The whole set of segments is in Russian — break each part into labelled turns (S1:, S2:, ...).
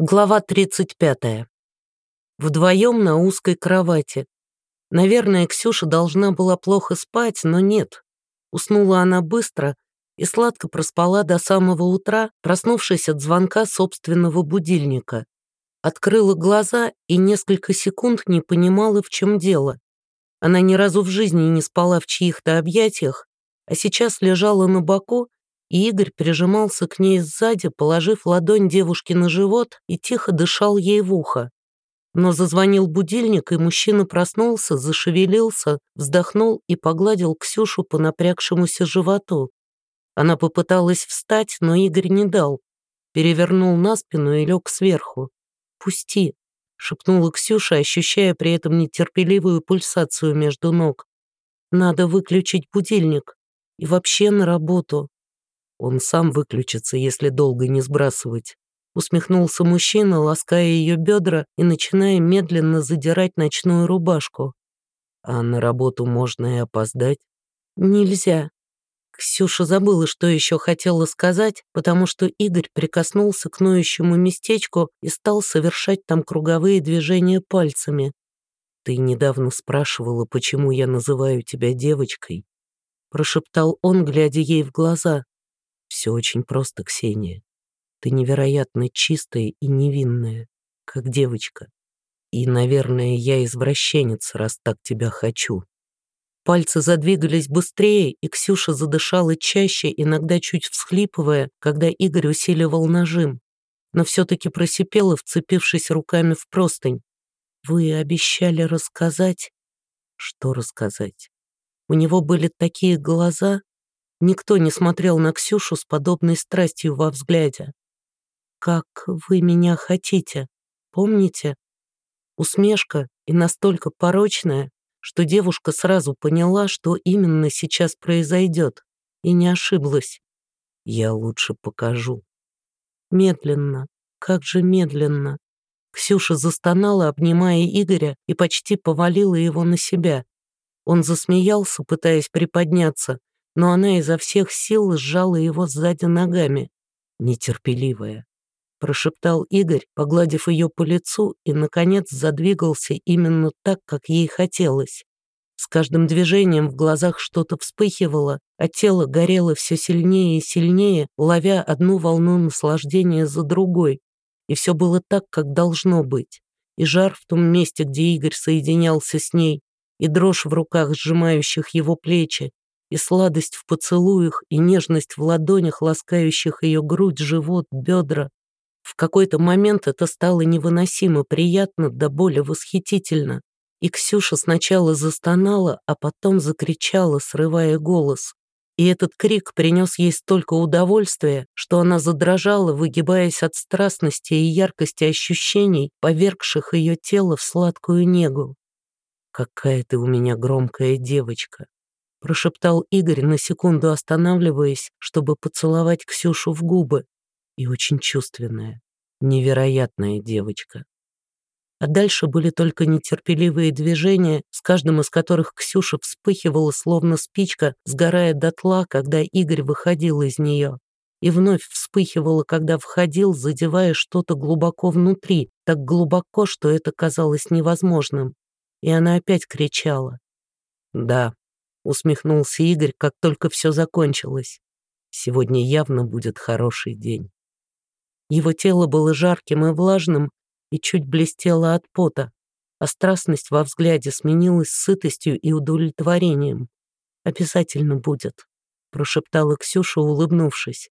S1: Глава 35. Вдвоем на узкой кровати. Наверное, Ксюша должна была плохо спать, но нет. Уснула она быстро и сладко проспала до самого утра, проснувшись от звонка собственного будильника. Открыла глаза и несколько секунд не понимала, в чем дело. Она ни разу в жизни не спала в чьих-то объятиях, а сейчас лежала на боку Игорь прижимался к ней сзади, положив ладонь девушке на живот и тихо дышал ей в ухо. Но зазвонил будильник, и мужчина проснулся, зашевелился, вздохнул и погладил Ксюшу по напрягшемуся животу. Она попыталась встать, но Игорь не дал. Перевернул на спину и лег сверху. «Пусти», — шепнула Ксюша, ощущая при этом нетерпеливую пульсацию между ног. «Надо выключить будильник. И вообще на работу. Он сам выключится, если долго не сбрасывать. Усмехнулся мужчина, лаская ее бедра и начиная медленно задирать ночную рубашку. А на работу можно и опоздать. Нельзя. Ксюша забыла, что еще хотела сказать, потому что Игорь прикоснулся к ноющему местечку и стал совершать там круговые движения пальцами. «Ты недавно спрашивала, почему я называю тебя девочкой», прошептал он, глядя ей в глаза. Все очень просто, Ксения. Ты невероятно чистая и невинная, как девочка. И, наверное, я извращенец, раз так тебя хочу. Пальцы задвигались быстрее, и Ксюша задышала чаще, иногда чуть всхлипывая, когда Игорь усиливал нажим. Но все-таки просипела, вцепившись руками в простынь. «Вы обещали рассказать?» «Что рассказать?» У него были такие глаза, Никто не смотрел на Ксюшу с подобной страстью во взгляде. «Как вы меня хотите, помните?» Усмешка и настолько порочная, что девушка сразу поняла, что именно сейчас произойдет, и не ошиблась. «Я лучше покажу». Медленно, как же медленно. Ксюша застонала, обнимая Игоря, и почти повалила его на себя. Он засмеялся, пытаясь приподняться, но она изо всех сил сжала его сзади ногами. «Нетерпеливая», — прошептал Игорь, погладив ее по лицу, и, наконец, задвигался именно так, как ей хотелось. С каждым движением в глазах что-то вспыхивало, а тело горело все сильнее и сильнее, ловя одну волну наслаждения за другой. И все было так, как должно быть. И жар в том месте, где Игорь соединялся с ней, и дрожь в руках, сжимающих его плечи, и сладость в поцелуях, и нежность в ладонях, ласкающих ее грудь, живот, бедра. В какой-то момент это стало невыносимо приятно, до боли восхитительно. И Ксюша сначала застонала, а потом закричала, срывая голос. И этот крик принес ей столько удовольствия, что она задрожала, выгибаясь от страстности и яркости ощущений, повергших ее тело в сладкую негу. «Какая ты у меня громкая девочка!» Прошептал Игорь, на секунду останавливаясь, чтобы поцеловать Ксюшу в губы. И очень чувственная, невероятная девочка. А дальше были только нетерпеливые движения, с каждым из которых Ксюша вспыхивала, словно спичка, сгорая дотла, когда Игорь выходил из нее. И вновь вспыхивала, когда входил, задевая что-то глубоко внутри, так глубоко, что это казалось невозможным. И она опять кричала. «Да, усмехнулся Игорь, как только все закончилось. Сегодня явно будет хороший день. Его тело было жарким и влажным и чуть блестело от пота, а страстность во взгляде сменилась сытостью и удовлетворением. «Обязательно будет», — прошептала Ксюша, улыбнувшись.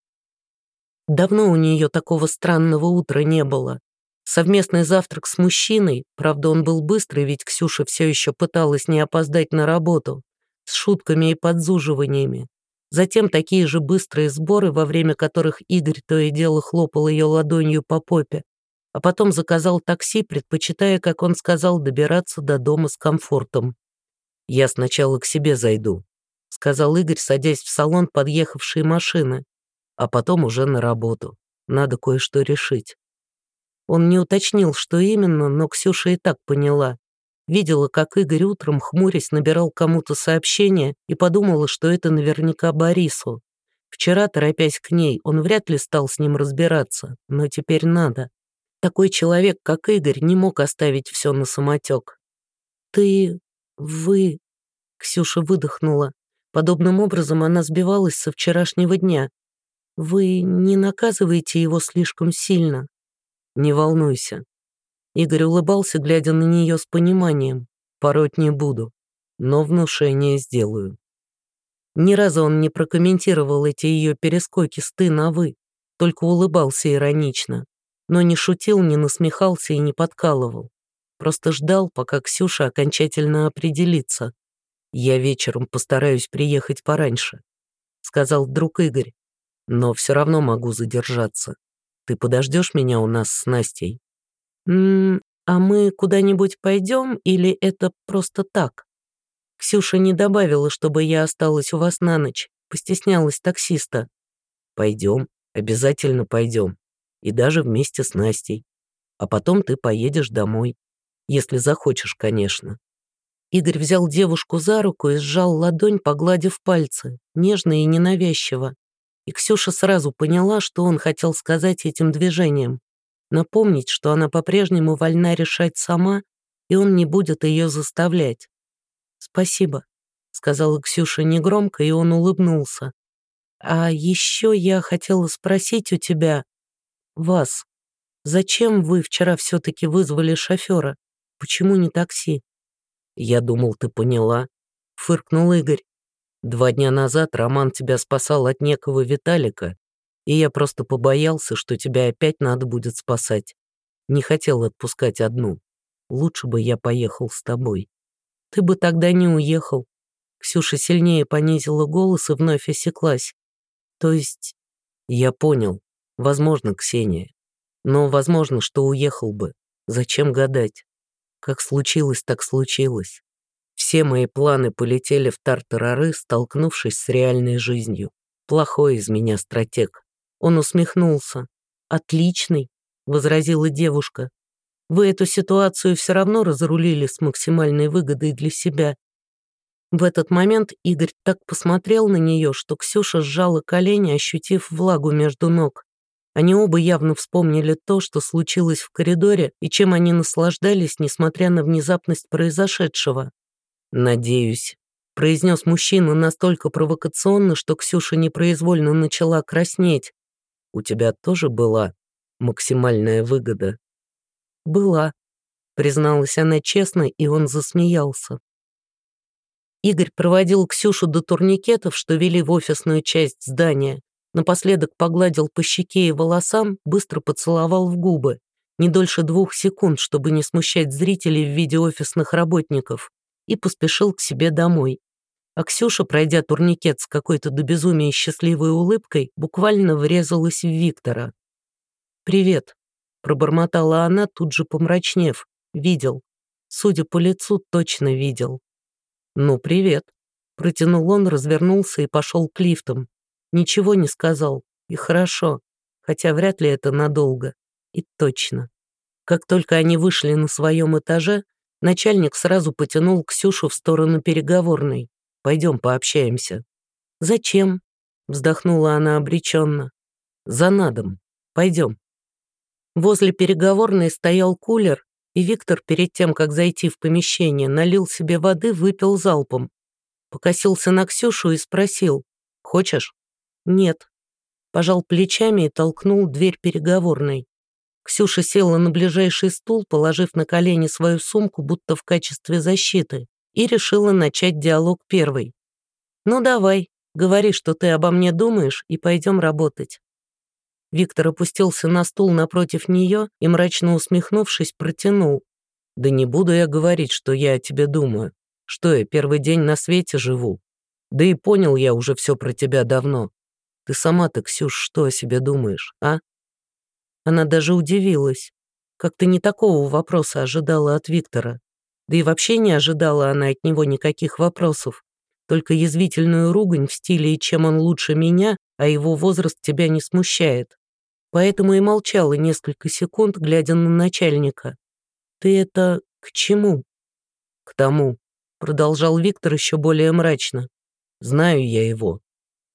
S1: Давно у нее такого странного утра не было. Совместный завтрак с мужчиной, правда, он был быстрый, ведь Ксюша все еще пыталась не опоздать на работу, с шутками и подзуживаниями. Затем такие же быстрые сборы, во время которых Игорь то и дело хлопал ее ладонью по попе, а потом заказал такси, предпочитая, как он сказал, добираться до дома с комфортом. «Я сначала к себе зайду», — сказал Игорь, садясь в салон подъехавшей машины, «а потом уже на работу. Надо кое-что решить». Он не уточнил, что именно, но Ксюша и так поняла. Видела, как Игорь утром, хмурясь, набирал кому-то сообщение и подумала, что это наверняка Борису. Вчера, торопясь к ней, он вряд ли стал с ним разбираться, но теперь надо. Такой человек, как Игорь, не мог оставить все на самотек. «Ты... вы...» Ксюша выдохнула. Подобным образом она сбивалась со вчерашнего дня. «Вы не наказываете его слишком сильно?» «Не волнуйся». Игорь улыбался, глядя на нее с пониманием. «Пороть не буду, но внушение сделаю». Ни разу он не прокомментировал эти ее перескоки с «ты» на «вы», только улыбался иронично, но не шутил, не насмехался и не подкалывал. Просто ждал, пока Ксюша окончательно определится. «Я вечером постараюсь приехать пораньше», — сказал вдруг Игорь. «Но все равно могу задержаться. Ты подождешь меня у нас с Настей?» «М а мы куда-нибудь пойдем или это просто так?» Ксюша не добавила, чтобы я осталась у вас на ночь, постеснялась таксиста. Пойдем, обязательно пойдем. И даже вместе с Настей. А потом ты поедешь домой. Если захочешь, конечно. Игорь взял девушку за руку и сжал ладонь, погладив пальцы, нежно и ненавязчиво. И Ксюша сразу поняла, что он хотел сказать этим движением. Напомнить, что она по-прежнему вольна решать сама, и он не будет ее заставлять. «Спасибо», — сказала Ксюша негромко, и он улыбнулся. «А еще я хотела спросить у тебя, вас, зачем вы вчера все-таки вызвали шофера? Почему не такси?» «Я думал, ты поняла», — фыркнул Игорь. «Два дня назад Роман тебя спасал от некого Виталика, и я просто побоялся, что тебя опять надо будет спасать. Не хотел отпускать одну. Лучше бы я поехал с тобой». Ты бы тогда не уехал. Ксюша сильнее понизила голос и вновь осеклась. То есть... Я понял. Возможно, Ксения. Но возможно, что уехал бы. Зачем гадать? Как случилось, так случилось. Все мои планы полетели в тартарары, столкнувшись с реальной жизнью. Плохой из меня стратег. Он усмехнулся. «Отличный», — возразила девушка. Вы эту ситуацию все равно разрулили с максимальной выгодой для себя. В этот момент Игорь так посмотрел на нее, что Ксюша сжала колени, ощутив влагу между ног. Они оба явно вспомнили то, что случилось в коридоре, и чем они наслаждались, несмотря на внезапность произошедшего. «Надеюсь», — произнес мужчина настолько провокационно, что Ксюша непроизвольно начала краснеть. «У тебя тоже была максимальная выгода?» «Была», — призналась она честно, и он засмеялся. Игорь проводил Ксюшу до турникетов, что вели в офисную часть здания. Напоследок погладил по щеке и волосам, быстро поцеловал в губы. Не дольше двух секунд, чтобы не смущать зрителей в виде офисных работников. И поспешил к себе домой. А Ксюша, пройдя турникет с какой-то до безумия счастливой улыбкой, буквально врезалась в Виктора. «Привет», Пробормотала она, тут же помрачнев. Видел. Судя по лицу, точно видел. «Ну, привет». Протянул он, развернулся и пошел к лифтам. Ничего не сказал. И хорошо. Хотя вряд ли это надолго. И точно. Как только они вышли на своем этаже, начальник сразу потянул Ксюшу в сторону переговорной. «Пойдем пообщаемся». «Зачем?» — вздохнула она обреченно. «За надом. Пойдем». Возле переговорной стоял кулер, и Виктор перед тем, как зайти в помещение, налил себе воды, выпил залпом. Покосился на Ксюшу и спросил, «Хочешь?» «Нет». Пожал плечами и толкнул дверь переговорной. Ксюша села на ближайший стул, положив на колени свою сумку, будто в качестве защиты, и решила начать диалог первой. «Ну давай, говори, что ты обо мне думаешь, и пойдем работать». Виктор опустился на стул напротив нее и, мрачно усмехнувшись, протянул. «Да не буду я говорить, что я о тебе думаю. Что я первый день на свете живу. Да и понял я уже все про тебя давно. Ты сама-то, Ксюш, что о себе думаешь, а?» Она даже удивилась. Как-то не такого вопроса ожидала от Виктора. Да и вообще не ожидала она от него никаких вопросов. Только язвительную ругань в стиле «и чем он лучше меня», а его возраст тебя не смущает поэтому и молчала несколько секунд, глядя на начальника. «Ты это к чему?» «К тому», — продолжал Виктор еще более мрачно. «Знаю я его.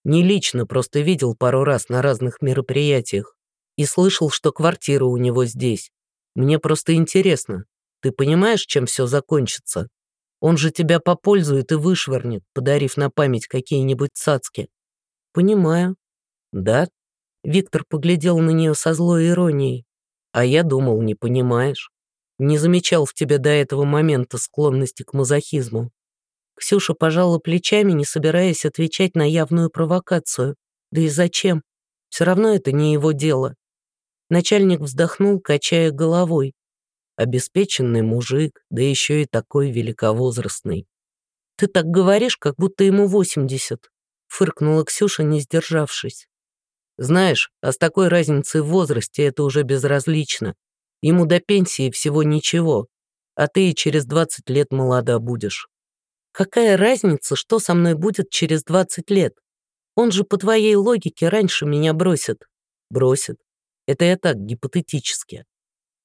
S1: Не лично, просто видел пару раз на разных мероприятиях и слышал, что квартира у него здесь, Мне просто интересно. Ты понимаешь, чем все закончится? Он же тебя попользует и вышвырнет, подарив на память какие-нибудь цацки. Понимаю. Да? Виктор поглядел на нее со злой иронией. А я думал, не понимаешь. Не замечал в тебе до этого момента склонности к мазохизму. Ксюша пожала плечами, не собираясь отвечать на явную провокацию. Да и зачем? Все равно это не его дело. Начальник вздохнул, качая головой. Обеспеченный мужик, да еще и такой великовозрастный. «Ты так говоришь, как будто ему восемьдесят», — фыркнула Ксюша, не сдержавшись. «Знаешь, а с такой разницей в возрасте это уже безразлично. Ему до пенсии всего ничего, а ты и через двадцать лет молода будешь». «Какая разница, что со мной будет через двадцать лет? Он же по твоей логике раньше меня бросит». «Бросит. Это я так, гипотетически».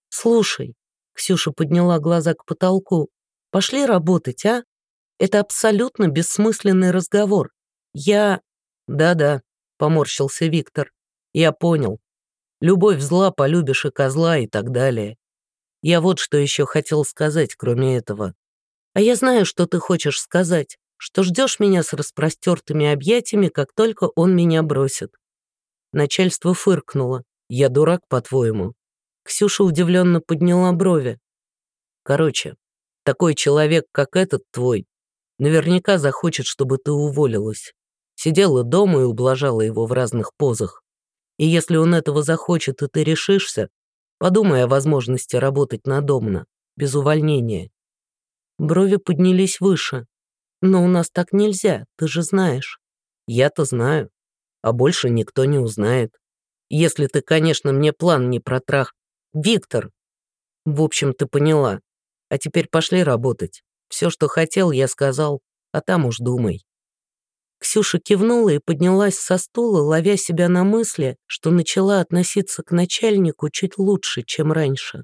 S1: «Слушай, Ксюша подняла глаза к потолку. «Пошли работать, а? Это абсолютно бессмысленный разговор. Я...» «Да-да», — поморщился Виктор. «Я понял. Любовь зла, полюбишь и козла и так далее. Я вот что еще хотел сказать, кроме этого. А я знаю, что ты хочешь сказать, что ждешь меня с распростертыми объятиями, как только он меня бросит». Начальство фыркнуло. «Я дурак, по-твоему?» Ксюша удивленно подняла брови. Короче, такой человек, как этот твой, наверняка захочет, чтобы ты уволилась. Сидела дома и ублажала его в разных позах. И если он этого захочет, и ты решишься, подумай о возможности работать надомно, без увольнения. Брови поднялись выше. Но у нас так нельзя, ты же знаешь. Я-то знаю, а больше никто не узнает. Если ты, конечно, мне план не протрах, Виктор. В общем, ты поняла. А теперь пошли работать. Все, что хотел, я сказал, а там уж думай. Ксюша кивнула и поднялась со стула, ловя себя на мысли, что начала относиться к начальнику чуть лучше, чем раньше.